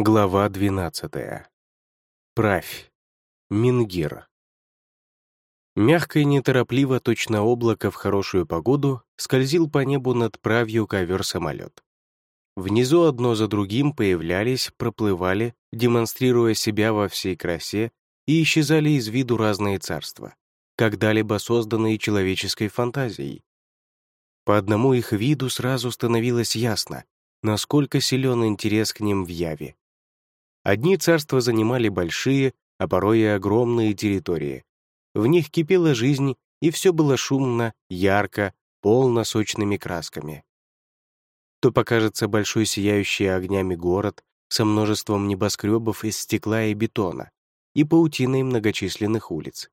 Глава 12. Правь. Мингир. Мягко и неторопливо, точно облако в хорошую погоду, скользил по небу над правью ковер-самолет. Внизу одно за другим появлялись, проплывали, демонстрируя себя во всей красе, и исчезали из виду разные царства, когда-либо созданные человеческой фантазией. По одному их виду сразу становилось ясно, насколько силен интерес к ним в Яве. Одни царства занимали большие, а порой и огромные территории. В них кипела жизнь, и все было шумно, ярко, полно сочными красками. То покажется большой сияющий огнями город со множеством небоскребов из стекла и бетона и паутиной многочисленных улиц.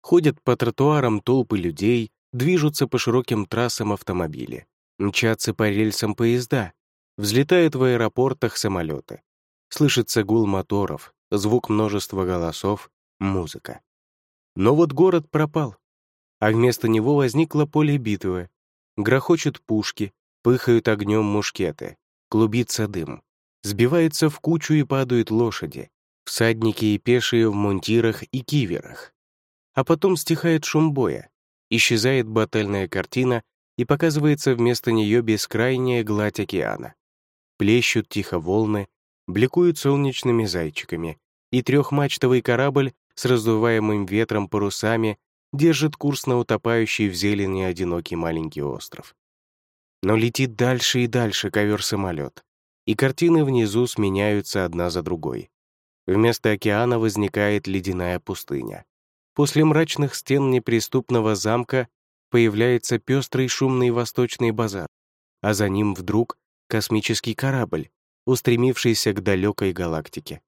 Ходят по тротуарам толпы людей, движутся по широким трассам автомобили, мчатся по рельсам поезда, взлетают в аэропортах самолеты. Слышится гул моторов, звук множества голосов, музыка. Но вот город пропал, а вместо него возникло поле битвы. Грохочут пушки, пыхают огнем мушкеты, клубится дым, сбивается в кучу и падают лошади, всадники и пешие в мунтирах и киверах. А потом стихает шум боя, исчезает батальная картина и показывается вместо нее бескрайняя гладь океана. Плещут тихо волны, бликуют солнечными зайчиками, и трехмачтовый корабль с раздуваемым ветром парусами держит курс на утопающий в зелени одинокий маленький остров. Но летит дальше и дальше ковер-самолет, и картины внизу сменяются одна за другой. Вместо океана возникает ледяная пустыня. После мрачных стен неприступного замка появляется пестрый шумный восточный базар, а за ним вдруг космический корабль, устремившийся к далекой галактике.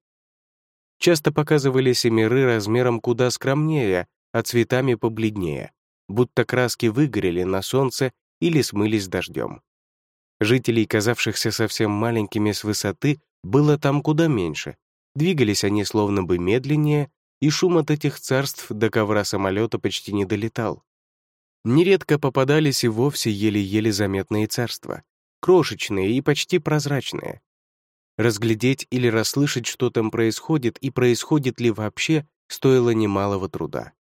Часто показывались и миры размером куда скромнее, а цветами побледнее, будто краски выгорели на солнце или смылись дождем. Жителей, казавшихся совсем маленькими с высоты, было там куда меньше. Двигались они словно бы медленнее, и шум от этих царств до ковра самолета почти не долетал. Нередко попадались и вовсе еле-еле заметные царства, крошечные и почти прозрачные, Разглядеть или расслышать, что там происходит и происходит ли вообще, стоило немалого труда.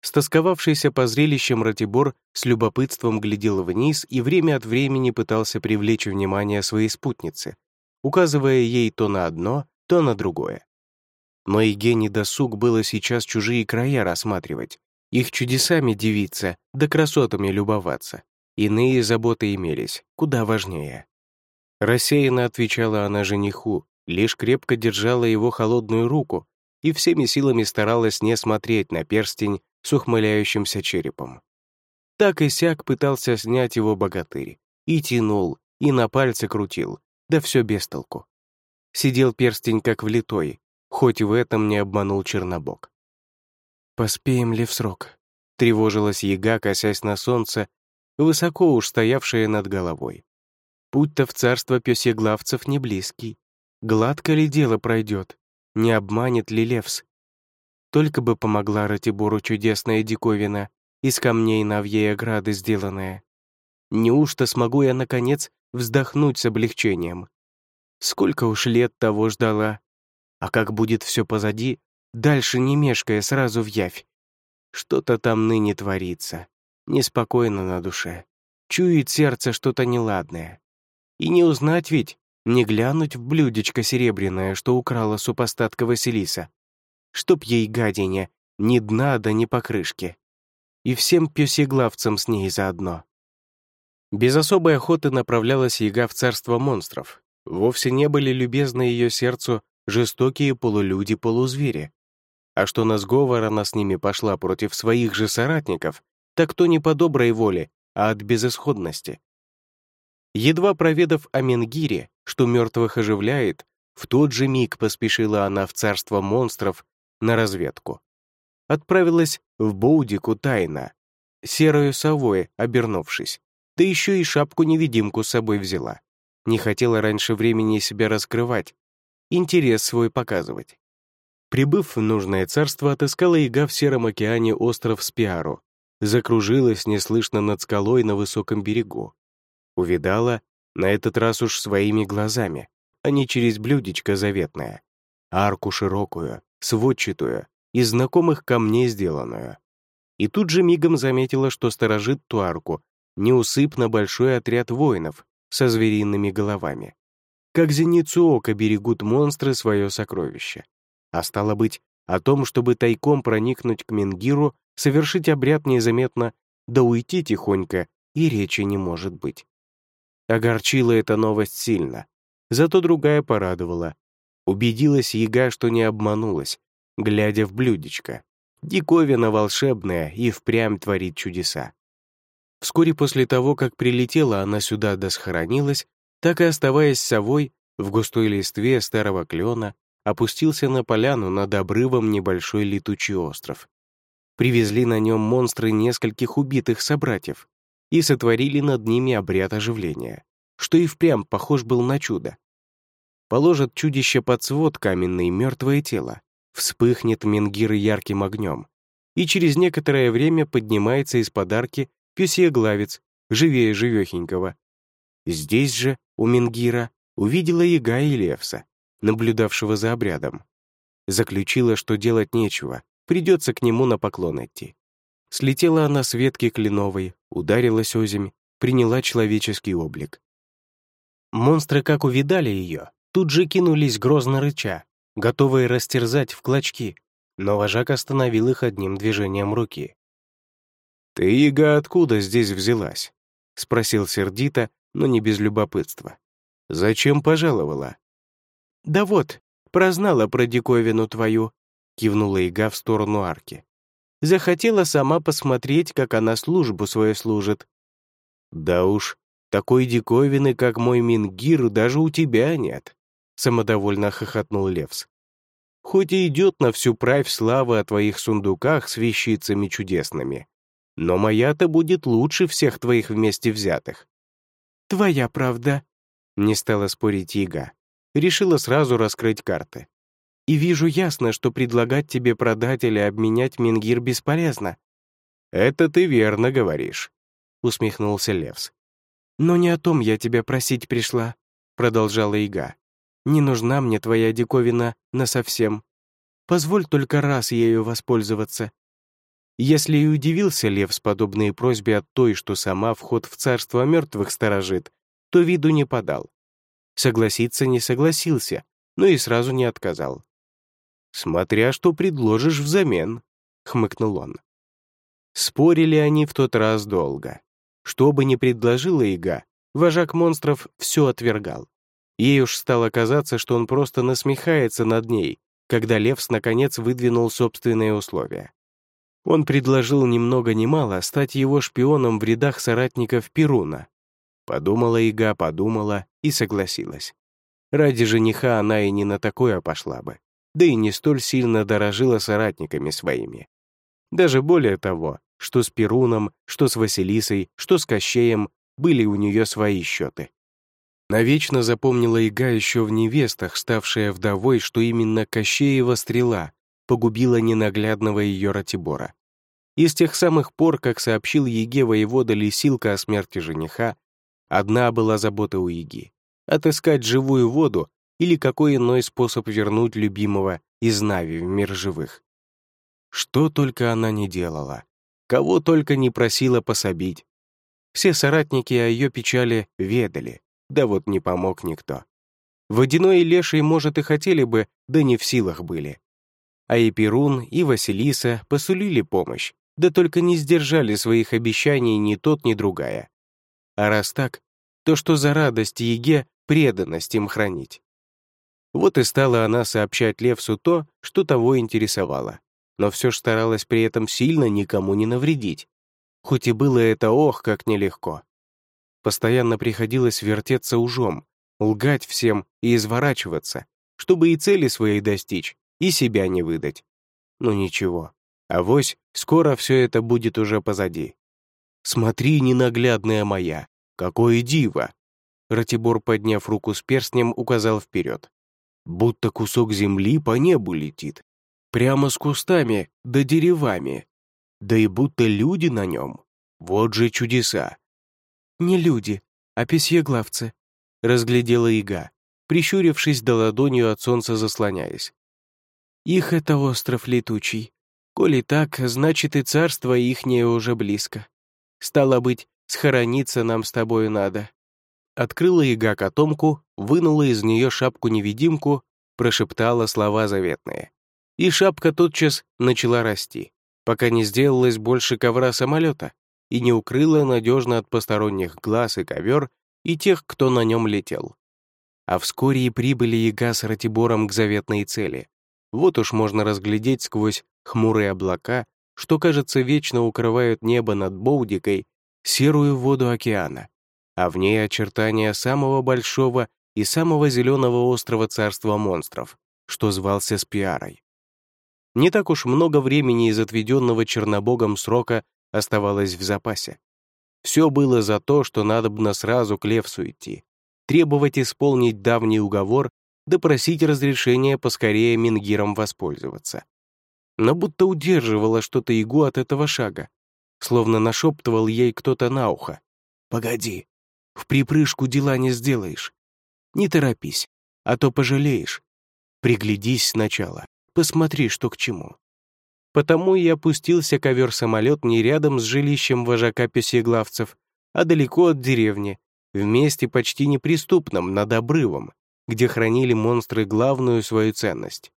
Стосковавшийся по зрелищам Ратибор с любопытством глядел вниз и время от времени пытался привлечь внимание своей спутницы, указывая ей то на одно, то на другое. Но Евгений досуг было сейчас чужие края рассматривать, их чудесами дивиться, да красотами любоваться. Иные заботы имелись, куда важнее. Рассеянно отвечала она жениху, лишь крепко держала его холодную руку и всеми силами старалась не смотреть на перстень с ухмыляющимся черепом. Так и сяк пытался снять его богатырь. И тянул, и на пальце крутил, да все без толку. Сидел перстень как влитой, хоть в этом не обманул Чернобог. «Поспеем ли в срок?» — тревожилась яга, косясь на солнце, высоко уж стоявшее над головой. Путь-то в царство пёсеглавцев не близкий. Гладко ли дело пройдет? Не обманет ли Левс? Только бы помогла Ратибору чудесная диковина, из камней навьей ограды сделанная. Неужто смогу я, наконец, вздохнуть с облегчением? Сколько уж лет того ждала. А как будет все позади, дальше не мешкая, сразу в явь. Что-то там ныне творится. Неспокойно на душе. Чует сердце что-то неладное. И не узнать ведь, не глянуть в блюдечко серебряное, что украла супостатка Василиса. Чтоб ей гадине, ни дна да ни покрышки. И всем пёсеглавцам с ней заодно. Без особой охоты направлялась яга в царство монстров. Вовсе не были любезны ее сердцу жестокие полулюди-полузвери. А что на сговор она с ними пошла против своих же соратников, так то не по доброй воле, а от безысходности. Едва проведав о Менгире, что мертвых оживляет, в тот же миг поспешила она в царство монстров на разведку. Отправилась в Боудику тайно, серою совой обернувшись, да еще и шапку-невидимку с собой взяла. Не хотела раньше времени себя раскрывать, интерес свой показывать. Прибыв в нужное царство, отыскала яга в Сером океане остров Спиару, закружилась неслышно над скалой на высоком берегу. Увидала, на этот раз уж своими глазами, а не через блюдечко заветное, арку широкую, сводчатую, из знакомых камней сделанную. И тут же мигом заметила, что сторожит ту арку неусыпно большой отряд воинов со звериными головами. Как зеницу ока берегут монстры свое сокровище. А стало быть, о том, чтобы тайком проникнуть к Менгиру, совершить обряд незаметно, да уйти тихонько, и речи не может быть. Огорчила эта новость сильно, зато другая порадовала. Убедилась яга, что не обманулась, глядя в блюдечко. Диковина волшебная и впрямь творит чудеса. Вскоре после того, как прилетела она сюда да схоронилась, так и оставаясь совой, в густой листве старого клена, опустился на поляну над обрывом небольшой летучий остров. Привезли на нем монстры нескольких убитых собратьев и сотворили над ними обряд оживления, что и впрямь похож был на чудо. Положат чудище под свод каменный мертвое тело, вспыхнет Менгир ярким огнем, и через некоторое время поднимается из подарки пёсьеглавец, живее живехенького. Здесь же, у Менгира, увидела яга и Левса, наблюдавшего за обрядом. Заключила, что делать нечего, придется к нему на поклон идти. Слетела она с ветки кленовой, ударилась озимь, приняла человеческий облик. Монстры, как увидали ее, тут же кинулись грозно рыча, готовые растерзать в клочки, но вожак остановил их одним движением руки. «Ты, Ига, откуда здесь взялась?» — спросил сердито, но не без любопытства. «Зачем пожаловала?» «Да вот, прознала про диковину твою», — кивнула Ига в сторону арки. «Захотела сама посмотреть, как она службу свою служит». «Да уж, такой диковины, как мой Мингир, даже у тебя нет», — самодовольно хохотнул Левс. «Хоть и идет на всю правь слава о твоих сундуках с вещицами чудесными, но моя-то будет лучше всех твоих вместе взятых». «Твоя правда», — не стала спорить Ига. Решила сразу раскрыть карты. «И вижу ясно, что предлагать тебе продать или обменять Мингир бесполезно». «Это ты верно говоришь», — усмехнулся Левс. «Но не о том я тебя просить пришла», — продолжала Ига. «Не нужна мне твоя диковина насовсем. Позволь только раз ею воспользоваться, если и удивился Лев с подобной просьбе от той, что сама вход в царство мертвых сторожит, то виду не подал. Согласиться не согласился, но и сразу не отказал. «Смотря что предложишь взамен», — хмыкнул он. Спорили они в тот раз долго. Что бы ни предложила Ига, вожак монстров все отвергал. Ей уж стало казаться, что он просто насмехается над ней, когда Левс наконец выдвинул собственные условия. Он предложил ни много ни мало стать его шпионом в рядах соратников Перуна. Подумала Ига, подумала и согласилась. Ради жениха она и не на такое пошла бы, да и не столь сильно дорожила соратниками своими. Даже более того, что с Перуном, что с Василисой, что с Кощеем были у нее свои счеты. Навечно запомнила Ига еще в невестах, ставшая вдовой, что именно Кощеева стрела погубила ненаглядного ее Ратибора. И с тех самых пор, как сообщил Еге воевода Лисилка о смерти жениха, одна была забота у Еги — отыскать живую воду или какой иной способ вернуть любимого из Нави в мир живых. Что только она не делала, кого только не просила пособить. Все соратники о ее печали ведали, да вот не помог никто. Водяной и Леший, может, и хотели бы, да не в силах были. А и Перун, и Василиса посулили помощь, да только не сдержали своих обещаний ни тот, ни другая. А раз так, то что за радость Еге преданность им хранить? Вот и стала она сообщать Левсу то, что того интересовало, но все ж старалась при этом сильно никому не навредить. Хоть и было это ох, как нелегко. Постоянно приходилось вертеться ужом, лгать всем и изворачиваться, чтобы и цели своей достичь, и себя не выдать. Ну ничего, авось скоро все это будет уже позади. «Смотри, ненаглядная моя, какое диво!» Ратибор, подняв руку с перстнем, указал вперед. Будто кусок земли по небу летит. Прямо с кустами да деревами. Да и будто люди на нем. Вот же чудеса. «Не люди, а песьеглавцы», — разглядела Ига. прищурившись до ладонью от солнца заслоняясь. «Их это остров летучий. Коли так, значит и царство ихнее уже близко. Стало быть, схорониться нам с тобою надо». Открыла яга котомку, вынула из нее шапку-невидимку, прошептала слова заветные. И шапка тотчас начала расти, пока не сделалась больше ковра самолета и не укрыла надежно от посторонних глаз и ковер и тех, кто на нем летел. А вскоре и прибыли яга с Ратибором к заветной цели. Вот уж можно разглядеть сквозь хмурые облака, что, кажется, вечно укрывают небо над Боудикой, серую воду океана, а в ней очертания самого большого и самого зеленого острова царства монстров, что звался Спиарой. Не так уж много времени из отведенного Чернобогом срока оставалось в запасе. Все было за то, что надобно сразу к Левсу идти, требовать исполнить давний уговор да разрешения поскорее Мингиром воспользоваться. Но будто удерживала что-то Игу от этого шага, словно нашептывал ей кто-то на ухо. «Погоди, в припрыжку дела не сделаешь. Не торопись, а то пожалеешь. Приглядись сначала, посмотри, что к чему». Потому и опустился ковер-самолет не рядом с жилищем вожака песеглавцев, а далеко от деревни, в месте почти неприступном, над обрывом, где хранили монстры главную свою ценность.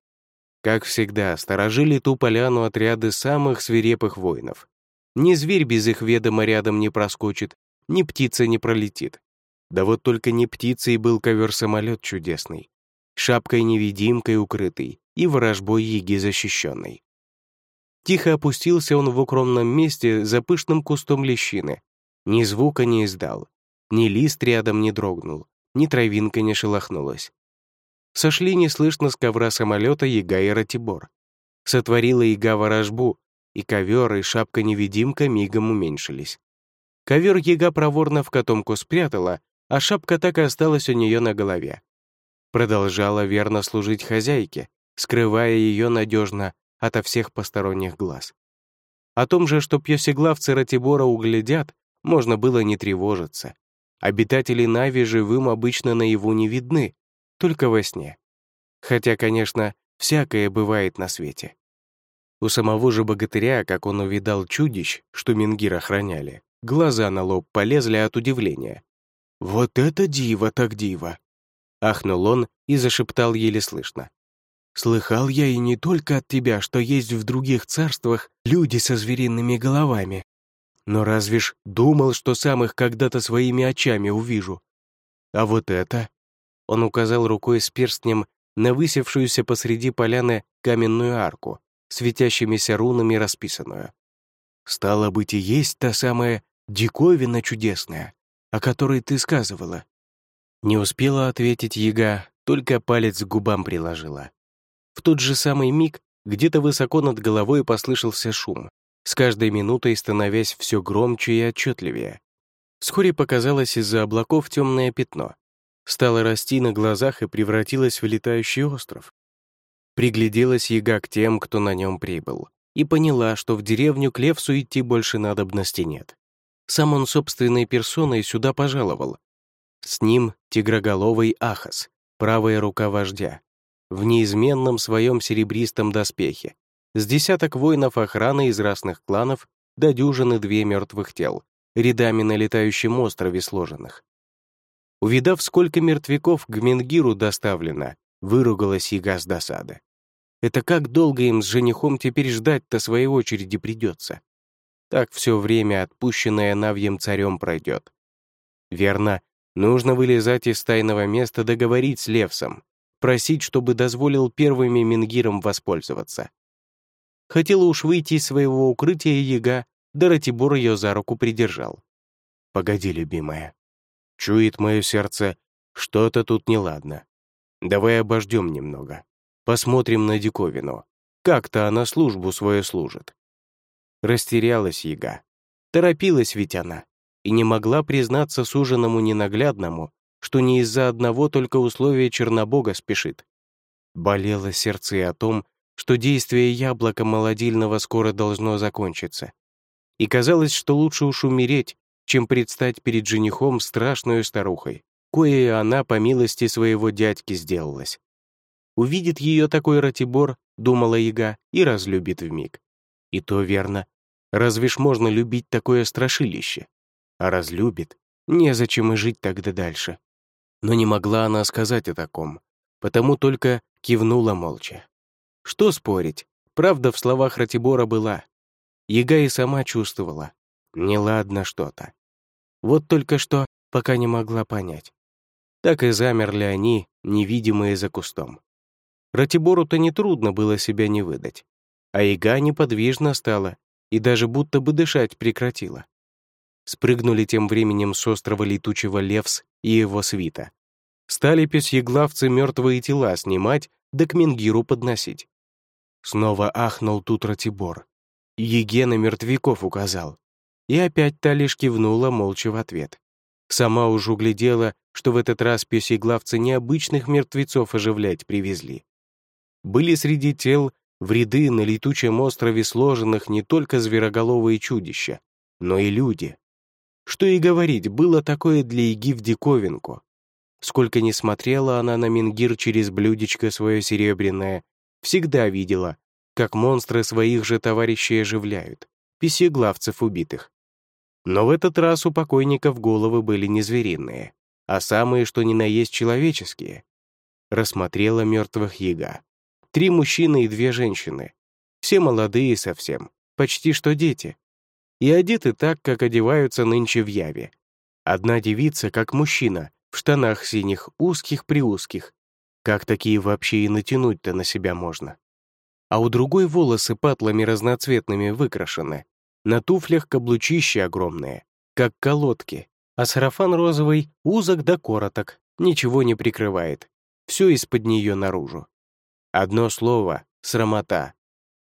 Как всегда, сторожили ту поляну отряды самых свирепых воинов. Ни зверь без их ведома рядом не проскочит, ни птица не пролетит. Да вот только не птицей был ковер-самолет чудесный, шапкой-невидимкой укрытый и ворожбой еги защищенный. Тихо опустился он в укромном месте за пышным кустом лещины. Ни звука не издал, ни лист рядом не дрогнул, ни травинка не шелохнулась. Сошли неслышно с ковра самолета яга и ратибор. Сотворила яга ворожбу, и ковер, и шапка-невидимка мигом уменьшились. Ковер яга проворно в котомку спрятала, а шапка так и осталась у нее на голове. Продолжала верно служить хозяйке, скрывая ее надежно ото всех посторонних глаз. О том же, что пьесеглавцы Ратибора углядят, можно было не тревожиться. Обитатели Нави живым обычно наяву не видны, только во сне. Хотя, конечно, всякое бывает на свете. У самого же богатыря, как он увидал чудищ, что Мингир охраняли, глаза на лоб полезли от удивления. «Вот это диво так диво!» Ахнул он и зашептал еле слышно. Слыхал я и не только от тебя, что есть в других царствах люди со звериными головами. Но разве ж думал, что сам их когда-то своими очами увижу? А вот это...» Он указал рукой с перстнем на высевшуюся посреди поляны каменную арку, светящимися рунами расписанную. «Стало быть, и есть та самая диковина чудесная, о которой ты сказывала». Не успела ответить яга, только палец к губам приложила. В тот же самый миг где-то высоко над головой послышался шум, с каждой минутой становясь все громче и отчетливее. Вскоре показалось из-за облаков темное пятно. Стало расти на глазах и превратилось в летающий остров. Пригляделась яга к тем, кто на нем прибыл, и поняла, что в деревню к Левсу идти больше надобности нет. Сам он собственной персоной сюда пожаловал. С ним тигроголовый Ахас, правая рука вождя, в неизменном своем серебристом доспехе, с десяток воинов охраны из разных кланов до дюжины две мертвых тел, рядами на летающем острове сложенных. Увидав, сколько мертвяков к Гменгиру доставлено, выругалась яга с досады. Это как долго им с женихом теперь ждать-то своей очереди придется? Так все время, отпущенное Навьем царем, пройдет. Верно, нужно вылезать из тайного места договорить с Левсом, просить, чтобы дозволил первыми Мингиром воспользоваться. Хотела уж выйти из своего укрытия яга, да Ратибор ее за руку придержал. «Погоди, любимая. Чует мое сердце, что-то тут неладно. Давай обождем немного. Посмотрим на диковину. Как-то она службу свою служит». Растерялась яга. Торопилась ведь она и не могла признаться суженому ненаглядному, что не из-за одного только условия Чернобога спешит. Болело сердце о том, что действие яблока молодильного скоро должно закончиться. И казалось, что лучше уж умереть, чем предстать перед женихом страшной старухой, какое она по милости своего дядьки сделалась. Увидит ее такой Ратибор, думала яга, и разлюбит вмиг. И то верно. Разве ж можно любить такое страшилище? А разлюбит, незачем и жить тогда дальше. Но не могла она сказать о таком, потому только кивнула молча. Что спорить, правда в словах Ратибора была. Яга и сама чувствовала. Неладно что-то. Вот только что пока не могла понять. Так и замерли они, невидимые за кустом. Ратибору-то нетрудно было себя не выдать. А Ига неподвижно стала и даже будто бы дышать прекратила. Спрыгнули тем временем с острова летучего Левс и его свита. Стали песьеглавцы мертвые тела снимать, да к Менгиру подносить. Снова ахнул тут Ратибор. Егена мертвяков указал. И опять та лишь кивнула молча в ответ. Сама уж углядела, что в этот раз песеглавцы необычных мертвецов оживлять привезли. Были среди тел в ряды на летучем острове сложенных не только звероголовые чудища, но и люди. Что и говорить, было такое для Иги в диковинку. Сколько ни смотрела она на Мингир через блюдечко свое серебряное, всегда видела, как монстры своих же товарищей оживляют, песеглавцев убитых. Но в этот раз у покойников головы были не звериные, а самые, что ни на есть человеческие. Рассмотрела мертвых яга. Три мужчины и две женщины. Все молодые совсем, почти что дети. И одеты так, как одеваются нынче в Яве. Одна девица, как мужчина, в штанах синих, узких-приузких. Как такие вообще и натянуть-то на себя можно? А у другой волосы патлами разноцветными выкрашены, на туфлях каблучища огромные, как колодки, а сарафан розовый узок да короток, ничего не прикрывает. Все из-под нее наружу. Одно слово — срамота.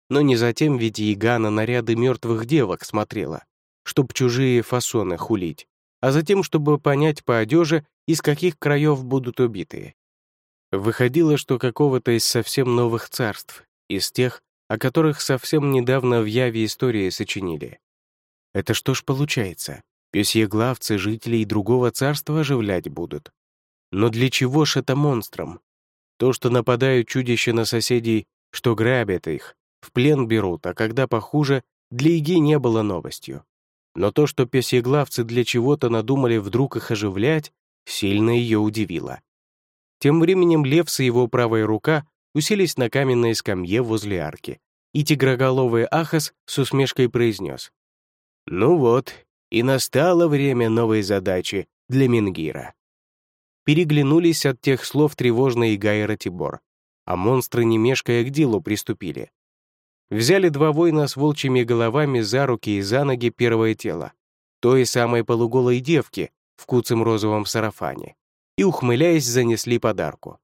Но не затем ведь яга на наряды мертвых девок смотрела, чтоб чужие фасоны хулить, а затем, чтобы понять по одежде, из каких краев будут убитые. Выходило, что какого-то из совсем новых царств, из тех, о которых совсем недавно в Яве истории сочинили. Это что ж получается? Пёсьеглавцы жителей другого царства оживлять будут. Но для чего ж это монстрам? То, что нападают чудища на соседей, что грабят их, в плен берут, а когда похуже, для Иги не было новостью. Но то, что песьеглавцы для чего-то надумали вдруг их оживлять, сильно ее удивило. Тем временем Левс и его правая рука уселись на каменной скамье возле арки, и тигроголовый Ахас с усмешкой произнес. «Ну вот, и настало время новой задачи для Мингира». Переглянулись от тех слов тревожные Гай и Тибор, а монстры, не мешкая, к делу приступили. Взяли два воина с волчьими головами за руки и за ноги первое тело, той самой полуголой девки в куцем розовом сарафане, и, ухмыляясь, занесли подарку.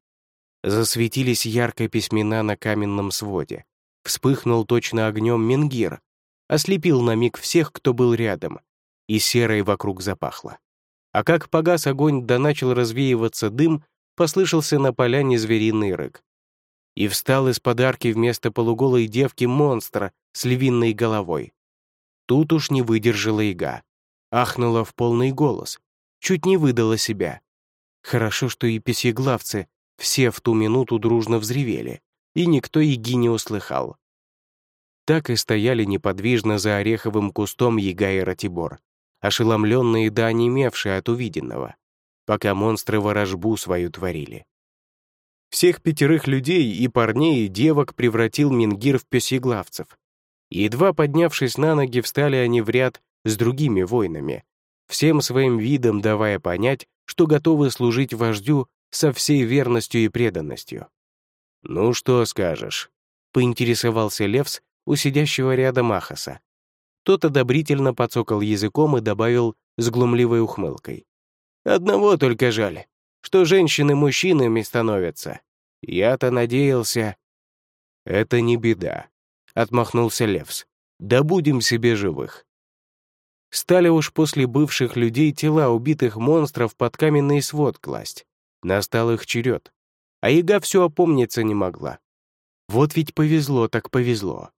Засветились ярко письмена на каменном своде. Вспыхнул точно огнем менгир. Ослепил на миг всех, кто был рядом. И серой вокруг запахло. А как погас огонь да начал развеиваться дым, послышался на поляне звериный рык. И встал из подарки вместо полуголой девки монстра с львиной головой. Тут уж не выдержала яга. Ахнула в полный голос. Чуть не выдала себя. Хорошо, что и песьеглавцы все в ту минуту дружно взревели, и никто Еги не услыхал. Так и стояли неподвижно за ореховым кустом Ега и Ратибор, ошеломленные да онемевшие от увиденного, пока монстры ворожбу свою творили. Всех пятерых людей, и парней, и девок превратил Мингир в песеглавцев. Едва поднявшись на ноги, встали они в ряд с другими воинами, всем своим видом давая понять, что готовы служить вождю со всей верностью и преданностью. «Ну что скажешь?» — поинтересовался Левс у сидящего рядом Ахаса. Тот одобрительно подсокал языком и добавил с глумливой ухмылкой. «Одного только жаль, что женщины мужчинами становятся. Я-то надеялся...» «Это не беда», — отмахнулся Левс. «Да будем себе живых». Стали уж после бывших людей тела убитых монстров под каменный свод класть. Настал их черед. А яга все опомниться не могла. Вот ведь повезло так повезло.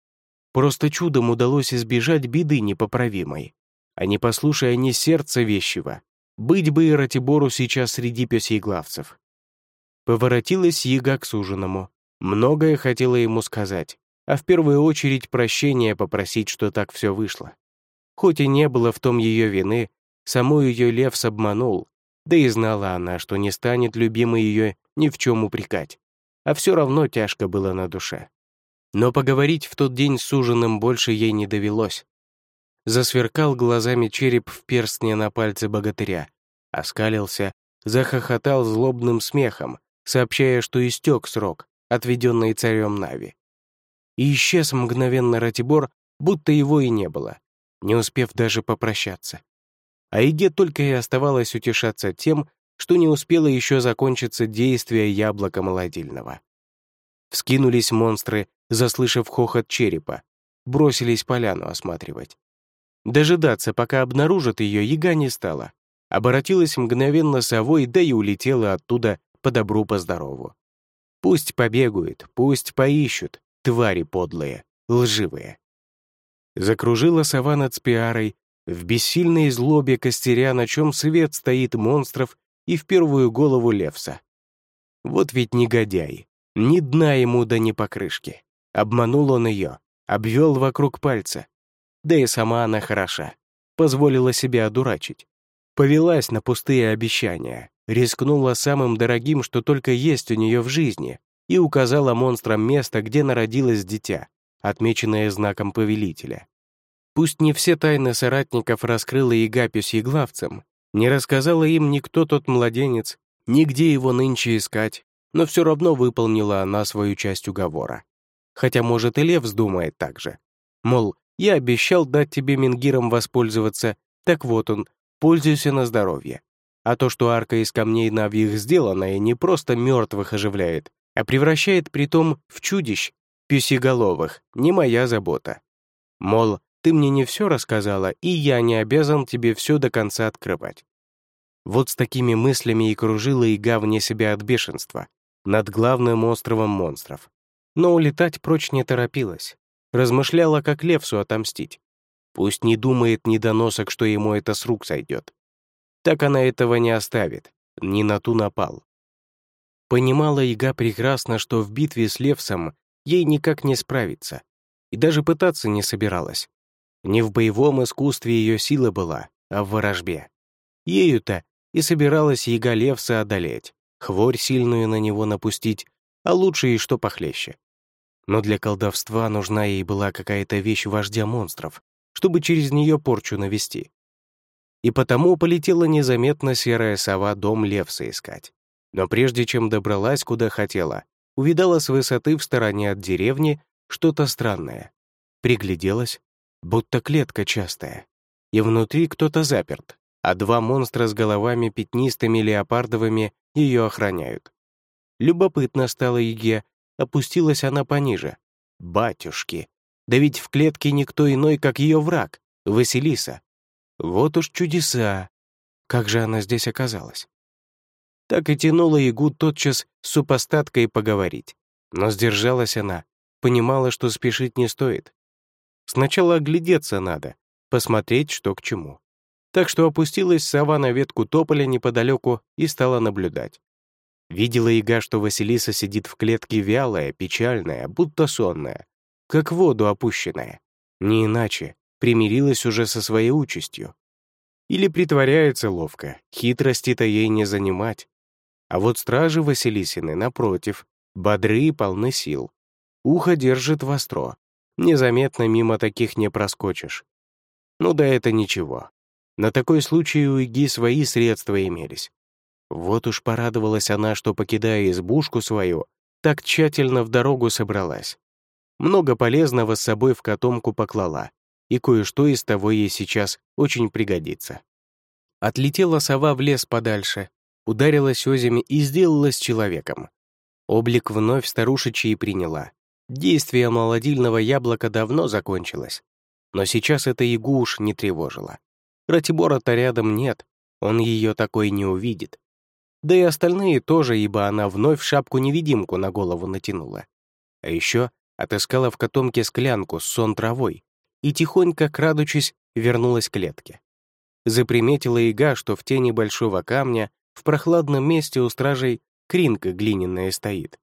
Просто чудом удалось избежать беды непоправимой. А не послушая ни сердца вещего, Быть бы и Ратибору сейчас среди пёсьеглавцев. Поворотилась яга к суженому. Многое хотела ему сказать, а в первую очередь прощения попросить, что так все вышло. Хоть и не было в том ее вины, саму ее Левс обманул, да и знала она, что не станет любимой ее ни в чем упрекать. А все равно тяжко было на душе. Но поговорить в тот день с ужином больше ей не довелось. Засверкал глазами череп в перстне на пальце богатыря, оскалился, захохотал злобным смехом, сообщая, что истек срок, отведенный царем Нави. И исчез мгновенно Ратибор, будто его и не было, не успев даже попрощаться. А Иге только и оставалось утешаться тем, что не успело еще закончиться действие яблока молодильного. Вскинулись монстры, заслышав хохот черепа, бросились поляну осматривать. Дожидаться, пока обнаружат ее, яга не стала. Оборотилась мгновенно совой, да и улетела оттуда по добру, по здорову. Пусть побегают, пусть поищут, твари подлые, лживые. Закружила сова над спиарой, в бессильной злобе костеря, на чем свет стоит монстров и в первую голову Левса. Вот ведь негодяй, ни дна ему да ни покрышки. Обманул он ее, обвел вокруг пальца. Да и сама она хороша, позволила себя одурачить. Повелась на пустые обещания, рискнула самым дорогим, что только есть у нее в жизни, и указала монстрам место, где народилось дитя, отмеченное знаком повелителя. Пусть не все тайны соратников раскрыла Игапю с Еглавцем, не рассказала им никто тот младенец, нигде его нынче искать, но все равно выполнила она свою часть уговора. Хотя, может, и Лев вздумает так же. Мол, я обещал дать тебе Мингиром воспользоваться, так вот он, пользуйся на здоровье. А то, что арка из камней навьих сделана и не просто мертвых оживляет, а превращает притом в чудищ, пюсиголовых, не моя забота. Мол, ты мне не все рассказала, и я не обязан тебе все до конца открывать. Вот с такими мыслями и кружила Ига вне себя от бешенства, над главным островом монстров. Но улетать прочь не торопилась. Размышляла, как Левсу отомстить. Пусть не думает недоносок, что ему это с рук сойдет. Так она этого не оставит, не на ту напал. Понимала Ига прекрасно, что в битве с Левсом ей никак не справиться, и даже пытаться не собиралась. Не в боевом искусстве ее сила была, а в ворожбе. Ею-то и собиралась яга Левса одолеть, хворь сильную на него напустить, а лучше и что похлеще. Но для колдовства нужна ей была какая-то вещь вождя монстров, чтобы через нее порчу навести. И потому полетела незаметно серая сова дом Левса искать. Но прежде чем добралась куда хотела, увидала с высоты в стороне от деревни что-то странное. Пригляделась, будто клетка частая, и внутри кто-то заперт, а два монстра с головами пятнистыми леопардовыми ее охраняют. Любопытно стало Еге, опустилась она пониже. Батюшки! Да ведь в клетке никто иной, как ее враг, Василиса. Вот уж чудеса! Как же она здесь оказалась? Так и тянула Ягу тотчас с супостаткой поговорить. Но сдержалась она, понимала, что спешить не стоит. Сначала оглядеться надо, посмотреть, что к чему. Так что опустилась сова на ветку тополя неподалеку и стала наблюдать. Видела яга, что Василиса сидит в клетке вялая, печальная, будто сонная, как в воду опущенная. Не иначе, примирилась уже со своей участью. Или притворяется ловко, хитрости-то ей не занимать. А вот стражи Василисины, напротив, бодры и полны сил. Ухо держит востро, Незаметно мимо таких не проскочишь. Ну да это ничего. На такой случай у Иги свои средства имелись. Вот уж порадовалась она, что, покидая избушку свою, так тщательно в дорогу собралась. Много полезного с собой в котомку поклала, и кое-что из того ей сейчас очень пригодится. Отлетела сова в лес подальше, ударилась озими и сделалась человеком. Облик вновь старушечьей приняла, Действие молодильного яблока давно закончилось, но сейчас это ягу уж не тревожило. Ратибора-то рядом нет, он ее такой не увидит. Да и остальные тоже, ибо она вновь шапку-невидимку на голову натянула. А еще отыскала в котомке склянку с сон травой и, тихонько крадучись, вернулась к клетке. Заприметила яга, что в тени большого камня в прохладном месте у стражей кринка глиняная стоит.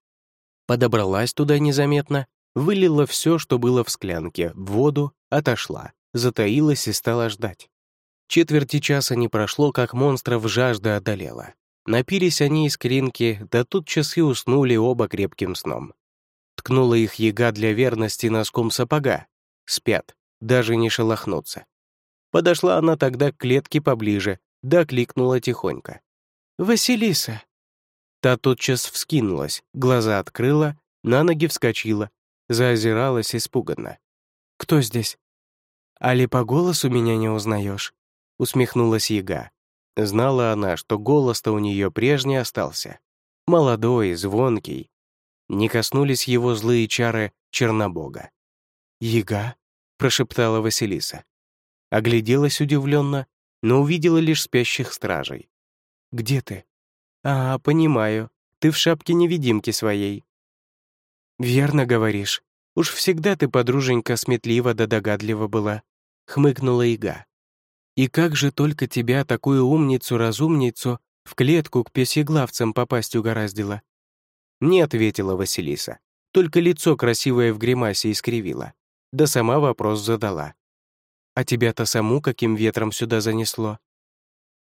Подобралась туда незаметно, вылила все, что было в склянке, в воду, отошла, затаилась и стала ждать. Четверти часа не прошло, как монстров жажда одолела. Напились они из кринки, да тут часы уснули оба крепким сном. Ткнула их яга для верности носком сапога. Спят, даже не шелохнутся. Подошла она тогда к клетке поближе, да кликнула тихонько. «Василиса!» Та тотчас вскинулась, глаза открыла, на ноги вскочила, заозиралась испуганно. «Кто здесь?» «Али по голосу меня не узнаешь?» Усмехнулась яга. Знала она, что голос-то у нее прежний остался. Молодой, звонкий. Не коснулись его злые чары Чернобога. «Яга?» — прошептала Василиса. Огляделась удивленно, но увидела лишь спящих стражей. «Где ты?» «А, понимаю. Ты в шапке невидимки своей». «Верно говоришь. Уж всегда ты, подруженька, сметлива да догадлива была», — хмыкнула Ига. «И как же только тебя, такую умницу-разумницу, в клетку к песеглавцам попасть угораздило?» «Не», — ответила Василиса, только лицо красивое в гримасе искривила, да сама вопрос задала. «А тебя-то саму каким ветром сюда занесло?»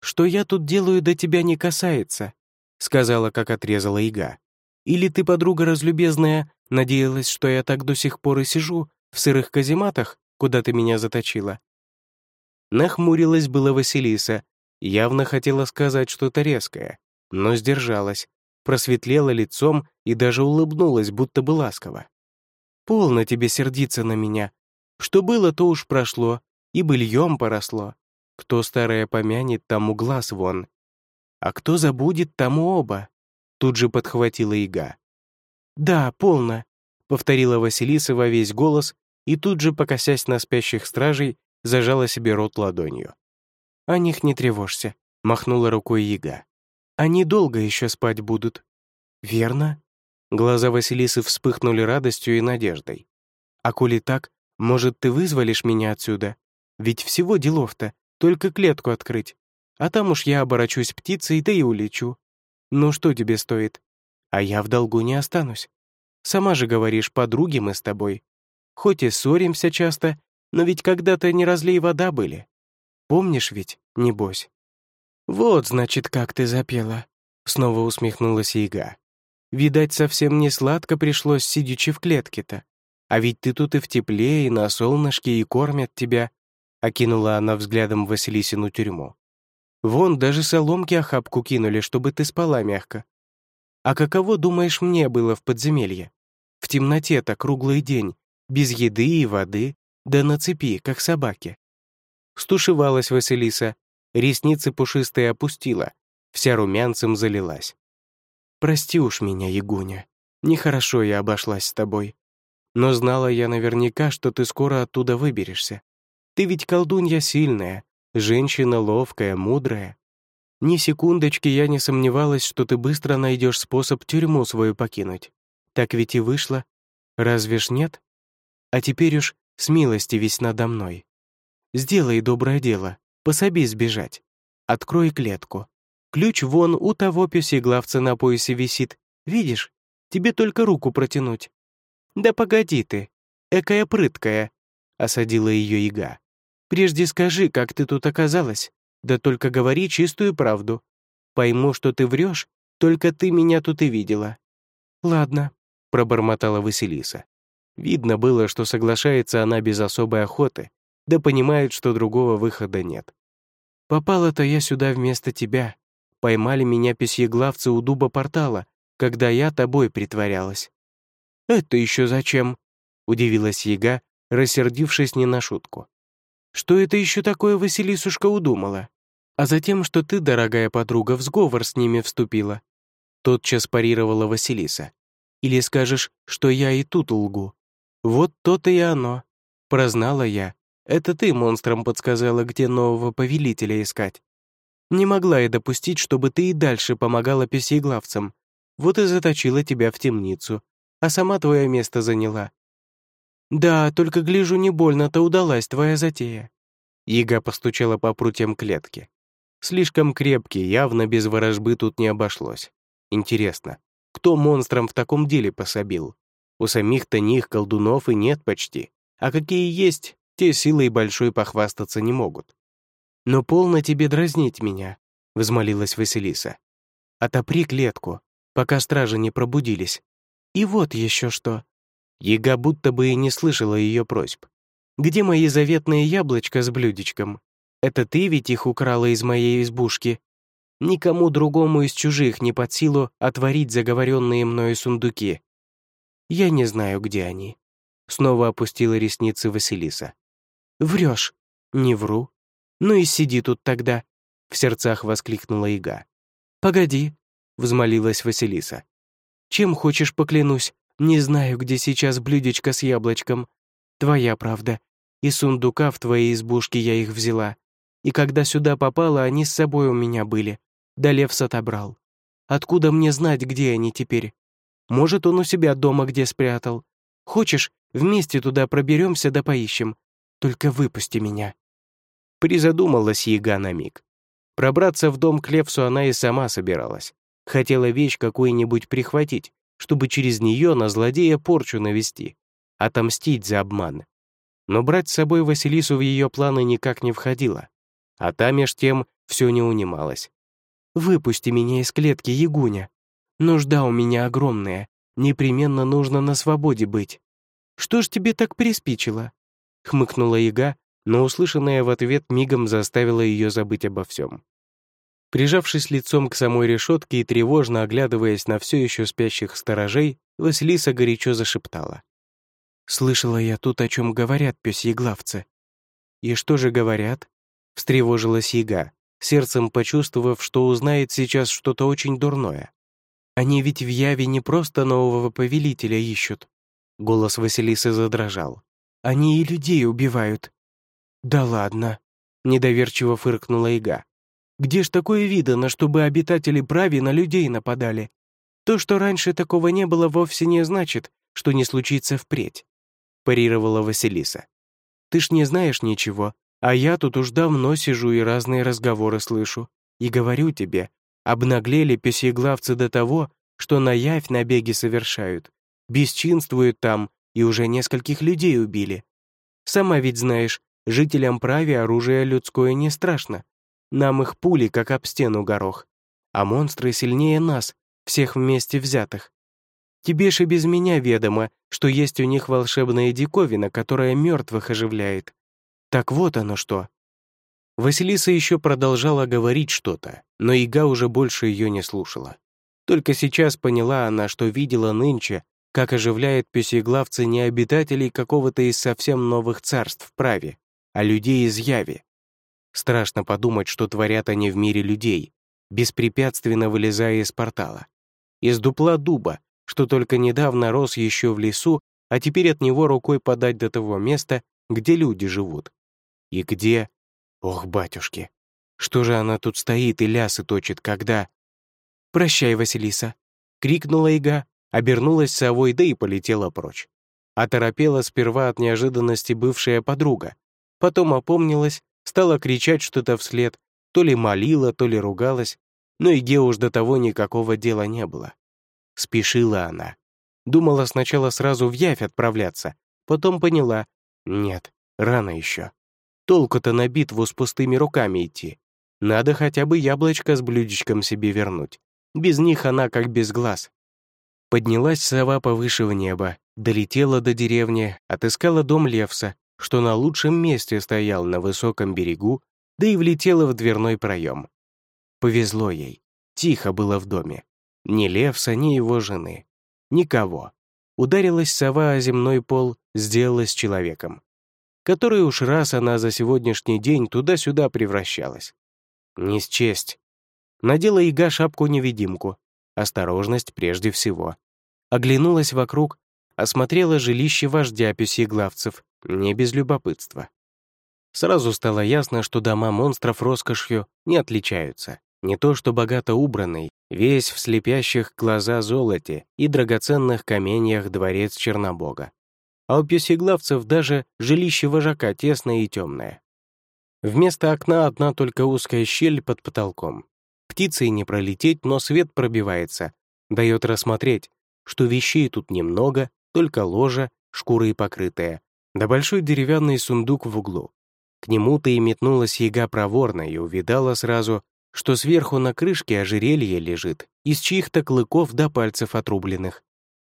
«Что я тут делаю, до тебя не касается», — сказала, как отрезала Ига. «Или ты, подруга разлюбезная, надеялась, что я так до сих пор и сижу в сырых казематах, куда ты меня заточила?» Нахмурилась была Василиса, явно хотела сказать что-то резкое, но сдержалась, просветлела лицом и даже улыбнулась, будто бы ласково. «Полно тебе сердиться на меня. Что было, то уж прошло, и быльем поросло. Кто старое помянет, тому глаз вон. А кто забудет, тому оба. Тут же подхватила Ига. «Да, полно», — повторила Василиса во весь голос и тут же, покосясь на спящих стражей, зажала себе рот ладонью. «О них не тревожься», — махнула рукой Яга. «Они долго еще спать будут». «Верно?» Глаза Василисы вспыхнули радостью и надеждой. «А коли так, может, ты вызволишь меня отсюда? Ведь всего делов-то, только клетку открыть. А там уж я оборачусь птицей, да и улечу. Ну что тебе стоит? А я в долгу не останусь. Сама же говоришь, подруги мы с тобой. Хоть и ссоримся часто, но ведь когда-то не разлей вода были. Помнишь ведь, небось? Вот, значит, как ты запела. Снова усмехнулась Яга. Видать, совсем не сладко пришлось, сидячи в клетке-то. А ведь ты тут и в тепле, и на солнышке, и кормят тебя. Окинула она взглядом Василисину тюрьму. «Вон, даже соломки охапку кинули, чтобы ты спала мягко. А каково, думаешь, мне было в подземелье? В темноте-то круглый день, без еды и воды, да на цепи, как собаки». Стушевалась Василиса, ресницы пушистые опустила, вся румянцем залилась. «Прости уж меня, Ягуня, нехорошо я обошлась с тобой. Но знала я наверняка, что ты скоро оттуда выберешься. Ты ведь колдунья сильная, женщина ловкая, мудрая. Ни секундочки я не сомневалась, что ты быстро найдешь способ тюрьму свою покинуть. Так ведь и вышло. Разве ж нет? А теперь уж с милости весь надо мной. Сделай доброе дело, пособи сбежать. Открой клетку. Ключ вон у того пёсеглавца на поясе висит. Видишь? Тебе только руку протянуть. Да погоди ты, экая прыткая, — осадила ее яга. Прежде скажи, как ты тут оказалась. Да только говори чистую правду. Пойму, что ты врешь, только ты меня тут и видела». «Ладно», — пробормотала Василиса. Видно было, что соглашается она без особой охоты, да понимает, что другого выхода нет. «Попала-то я сюда вместо тебя. Поймали меня письеглавцы у дуба портала, когда я тобой притворялась». «Это еще зачем?» — удивилась яга, рассердившись не на шутку. Что это еще такое Василисушка удумала? А затем, что ты, дорогая подруга, в сговор с ними вступила. Тотчас парировала Василиса. Или скажешь, что я и тут лгу. Вот то-то и оно. Прознала я. Это ты монстрам подсказала, где нового повелителя искать. Не могла я допустить, чтобы ты и дальше помогала песеглавцам. Вот и заточила тебя в темницу, а сама твое место заняла. «Да, только гляжу, не больно-то удалась твоя затея». Яга постучала по прутьям клетки. Слишком крепкий, явно без ворожбы тут не обошлось. Интересно, кто монстрам в таком деле пособил? У самих-то них колдунов и нет почти, а какие есть, те силой большой похвастаться не могут. «Но полно тебе дразнить меня», — взмолилась Василиса. «Отопри клетку, пока стражи не пробудились. И вот еще что». Яга будто бы и не слышала ее просьб. «Где мои заветные яблочко с блюдечком? Это ты ведь их украла из моей избушки? Никому другому из чужих не под силу отворить заговоренные мною сундуки. Я не знаю, где они». Снова опустила ресницы Василиса. «Врешь?» «Не вру. Ну и сиди тут тогда», — в сердцах воскликнула Ига. «Погоди», — взмолилась Василиса. «Чем хочешь, поклянусь, не знаю, где сейчас блюдечко с яблочком. Твоя правда. И сундука в твоей избушке я их взяла. И когда сюда попала, они с собой у меня были. Да Левс отобрал. Откуда мне знать, где они теперь? Может, он у себя дома где спрятал. Хочешь, вместе туда проберемся да поищем. Только выпусти меня». Призадумалась Яга на миг. Пробраться в дом к Левсу она и сама собиралась. Хотела вещь какую-нибудь прихватить, чтобы через нее на злодея порчу навести, отомстить за обман. Но брать с собой Василису в ее планы никак не входило. А та меж тем все не унималась. «Выпусти меня из клетки, Ягуня. Нужда у меня огромная. Непременно нужно на свободе быть. Что ж тебе так приспичило?» Хмыкнула Яга, но услышанное в ответ мигом заставило ее забыть обо всем. Прижавшись лицом к самой решетке и тревожно оглядываясь на все еще спящих сторожей, Василиса горячо зашептала. «Слышала я тут, о чем говорят пёсьеглавцы». «И что же говорят?» — встревожилась яга, сердцем почувствовав, что узнает сейчас что-то очень дурное. «Они ведь в Яве не просто нового повелителя ищут». Голос Василисы задрожал. «Они и людей убивают». «Да ладно», — недоверчиво фыркнула яга. Где ж такое видано, чтобы обитатели прави на людей нападали? То, что раньше такого не было, вовсе не значит, что не случится впредь», — парировала Василиса. «Ты ж не знаешь ничего, а я тут уж давно сижу и разные разговоры слышу. И говорю тебе, обнаглели песеглавцы до того, что на явь набеги совершают, бесчинствуют там и уже нескольких людей убили. Сама ведь знаешь, жителям праве оружие людское не страшно, нам их пули, как об стену горох. А монстры сильнее нас, всех вместе взятых. Тебе же без меня ведомо, что есть у них волшебная диковина, которая мертвых оживляет. Так вот оно что. Василиса еще продолжала говорить что-то, но Ига уже больше ее не слушала. Только сейчас поняла она, что видела нынче, как оживляет песеглавцы не обитателей какого-то из совсем новых царств праве, а людей из Яви. Страшно подумать, что творят они в мире людей, беспрепятственно вылезая из портала. Из дупла дуба, что только недавно рос еще в лесу, а теперь от него рукой подать до того места, где люди живут. И где... Ох, батюшки! Что же она тут стоит и лясы точит, когда... «Прощай, Василиса!» — крикнула Ига, обернулась совой, да и полетела прочь. Оторопела сперва от неожиданности бывшая подруга, потом опомнилась Стала кричать что-то вслед, то ли молила, то ли ругалась, но и уж до того никакого дела не было. Спешила она. Думала сначала сразу в Явь отправляться, потом поняла — нет, рано еще. Толку-то на битву с пустыми руками идти. Надо хотя бы яблочко с блюдечком себе вернуть. Без них она как без глаз. Поднялась сова повыше в небо, долетела до деревни, отыскала дом Левса, что на лучшем месте стоял на высоком берегу, да и влетела в дверной проем. Повезло ей. Тихо было в доме. Ни Левса, ни его жены. Никого. Ударилась сова о земной пол, сделалась человеком. Который уж раз она за сегодняшний день туда-сюда превращалась. Не счесть. Надела яга шапку-невидимку. Осторожность прежде всего. Оглянулась вокруг, осмотрела жилище вождя песьеглавцев, не без любопытства. Сразу стало ясно, что дома монстров роскошью не отличаются. Не то что богато убранный, весь в слепящих глаза золоте и драгоценных каменьях дворец Чернобога. А у песеглавцев даже жилище вожака тесное и темное. Вместо окна одна только узкая щель под потолком. Птицей не пролететь, но свет пробивается, дает рассмотреть, что вещей тут немного, только ложа, шкурой покрытая, да большой деревянный сундук в углу. К нему-то и метнулась яга проворно и увидала сразу, что сверху на крышке ожерелье лежит, из чьих-то клыков до пальцев отрубленных.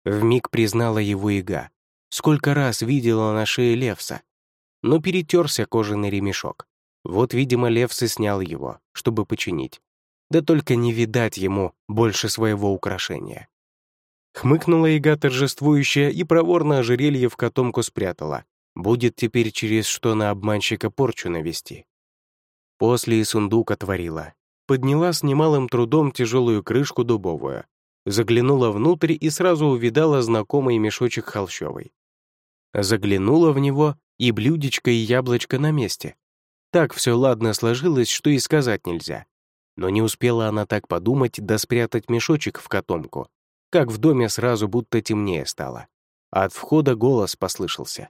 Вмиг признала его яга. Сколько раз видела на шее Левса. Но перетерся кожаный ремешок. Вот, видимо, Левс снял его, чтобы починить. Да только не видать ему больше своего украшения. Хмыкнула яга торжествующая и проворно ожерелье в котомку спрятала. Будет теперь через что на обманщика порчу навести. После и сундук отворила. Подняла с немалым трудом тяжелую крышку дубовую. Заглянула внутрь и сразу увидала знакомый мешочек холщовый. Заглянула в него, и блюдечко, и яблочко на месте. Так все ладно сложилось, что и сказать нельзя. Но не успела она так подумать да спрятать мешочек в котомку, как в доме сразу будто темнее стало. А от входа голос послышался.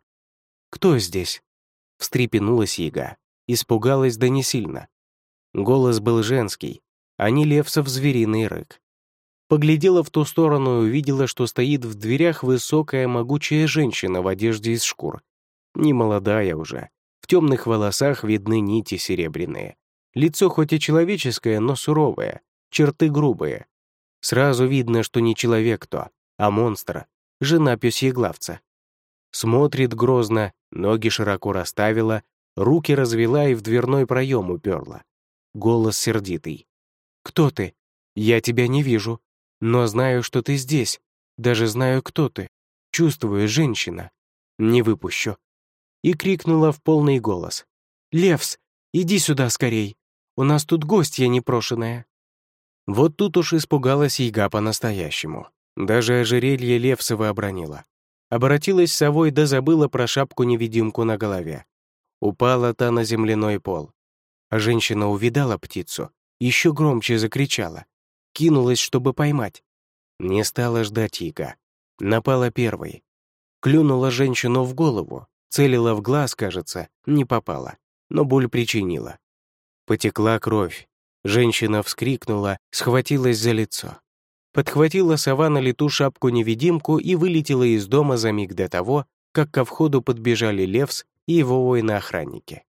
«Кто здесь?» Встрепенулась яга. Испугалась да не сильно. Голос был женский, а не левсов звериный рык. Поглядела в ту сторону и увидела, что стоит в дверях высокая могучая женщина в одежде из шкур. Не молодая уже, в темных волосах видны нити серебряные. Лицо хоть и человеческое, но суровое, черты грубые. Сразу видно, что не человек то, а монстр, жена пёсьеглавца. Смотрит грозно, ноги широко расставила, руки развела и в дверной проем уперла. Голос сердитый. «Кто ты? Я тебя не вижу. Но знаю, что ты здесь. Даже знаю, кто ты. Чувствую, женщина. Не выпущу». И крикнула в полный голос. «Левс, иди сюда скорей. У нас тут гостья непрошенная». Вот тут уж испугалась яга по-настоящему. Даже ожерелье Левсова обронила. Обратилась совой да забыла про шапку-невидимку на голове. Упала та на земляной пол. А женщина увидала птицу, еще громче закричала кинулась, чтобы поймать. Не стала ждать Ика. Напала первой. Клюнула женщину в голову, целила в глаз, кажется, не попала, но боль причинила. Потекла кровь. Женщина вскрикнула, схватилась за лицо. Подхватила сова на лету шапку-невидимку и вылетела из дома за миг до того, как ко входу подбежали Левс и его воины-охранники.